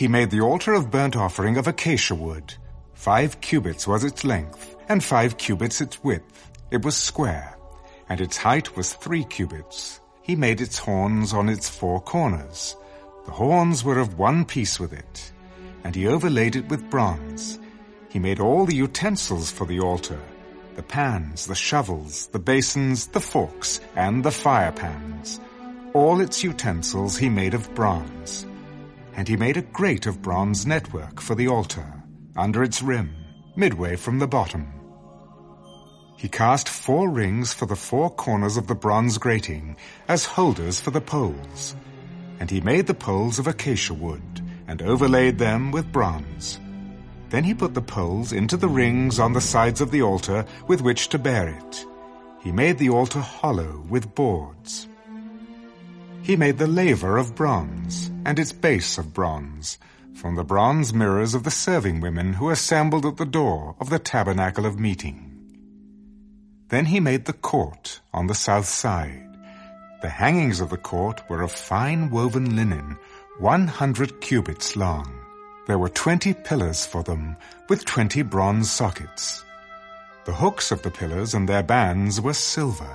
he made the altar of burnt offering of acacia wood. Five cubits was its length, and five cubits its width. It was square, and its height was three cubits. He made its horns on its four corners. The horns were of one piece with it, and he overlaid it with bronze. He made all the utensils for the altar, the pans, the shovels, the basins, the forks, and the fire pans. All its utensils he made of bronze. And he made a grate of bronze network for the altar, under its rim, midway from the bottom. He cast four rings for the four corners of the bronze grating as holders for the poles. And he made the poles of acacia wood and overlaid them with bronze. Then he put the poles into the rings on the sides of the altar with which to bear it. He made the altar hollow with boards. He made the laver of bronze and its base of bronze from the bronze mirrors of the serving women who assembled at the door of the tabernacle of meeting. Then he made the court on the south side. The hangings of the court were of fine woven linen, one hundred cubits long. There were twenty pillars for them, with twenty bronze sockets. The hooks of the pillars and their bands were silver.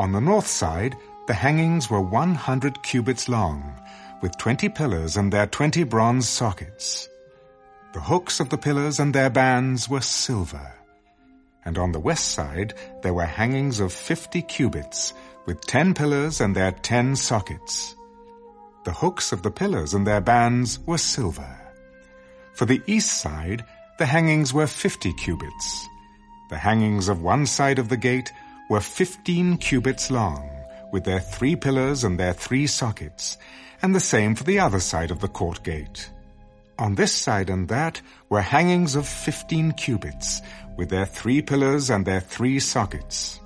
On the north side, the hangings were one hundred cubits long, with twenty pillars and their twenty bronze sockets. The hooks of the pillars and their bands were silver and on the west side there were hangings of fifty cubits, with ten pillars and their ten sockets. The hooks of the pillars and their bands were silver. For the east side the hangings were fifty cubits. The hangings of one side of the gate were fifteen cubits long, with their three pillars and their three sockets, and the same for the other side of the court gate. On this side and that were hangings of fifteen cubits, with their three pillars and their three sockets.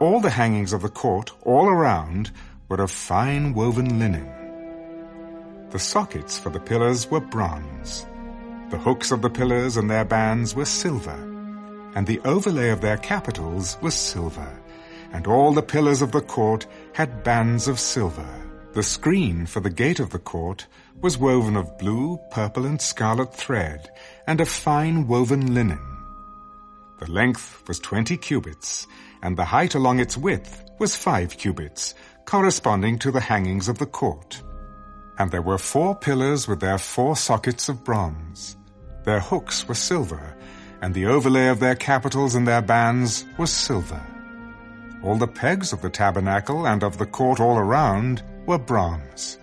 All the hangings of the court, all around, were of fine woven linen. The sockets for the pillars were bronze. The hooks of the pillars and their bands were silver, and the overlay of their capitals was silver, and all the pillars of the court had bands of silver. The screen for the gate of the court was woven of blue, purple, and scarlet thread, and of fine woven linen. The length was twenty cubits, and the height along its width was five cubits, corresponding to the hangings of the court. And there were four pillars with their four sockets of bronze. Their hooks were silver, and the overlay of their capitals and their bands was silver. All the pegs of the tabernacle and of the court all around were bronze.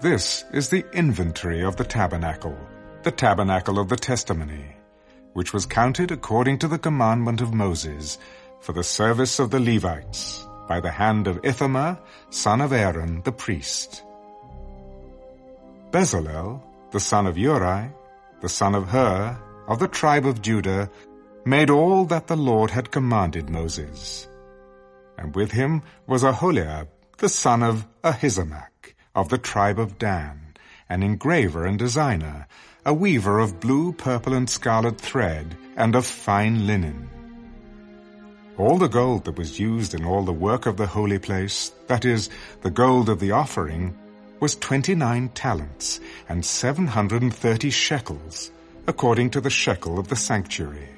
This is the inventory of the tabernacle, the tabernacle of the testimony which was counted according to the commandment of Moses for the service of the Levites by the hand of Ithamar, son of Aaron, the priest. Bezalel, the son of Uri, the son of Hur, of the tribe of Judah, made all that the Lord had commanded Moses. And with him was Aholiab, the son of Ahisamach, of the tribe of Dan, an engraver and designer, a weaver of blue, purple, and scarlet thread, and of fine linen. All the gold that was used in all the work of the holy place, that is, the gold of the offering, was twenty-nine talents, and seven hundred and thirty shekels, according to the shekel of the sanctuary.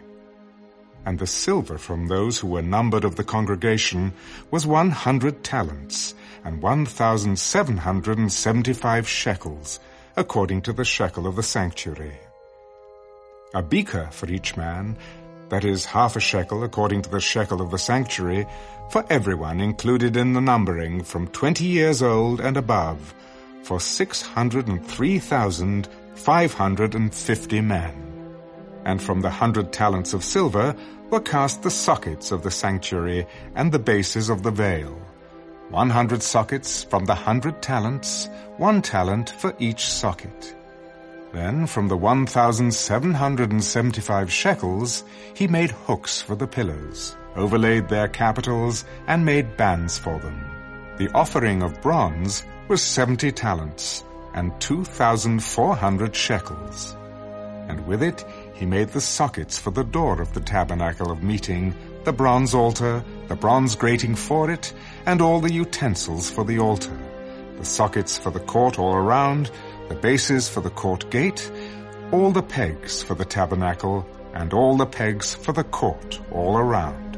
And the silver from those who were numbered of the congregation was one hundred talents, and one thousand seven hundred and seventy-five shekels, according to the shekel of the sanctuary. A bekah for each man, that is half a shekel according to the shekel of the sanctuary, for everyone included in the numbering from twenty years old and above, for six hundred and three thousand five hundred and fifty men. And from the hundred talents of silver were cast the sockets of the sanctuary and the bases of the veil, one hundred sockets from the hundred talents, one talent for each socket. Then from the one thousand seven hundred and seventy-five shekels he made hooks for the pillars, overlaid their capitals, and made bands for them. The offering of bronze was seventy talents, and two thousand four hundred shekels. And with it he made the sockets for the door of the tabernacle of meeting, the bronze altar, the bronze grating for it, and all the utensils for the altar, the sockets for the court all around, the bases for the court gate, all the pegs for the tabernacle, and all the pegs for the court all around.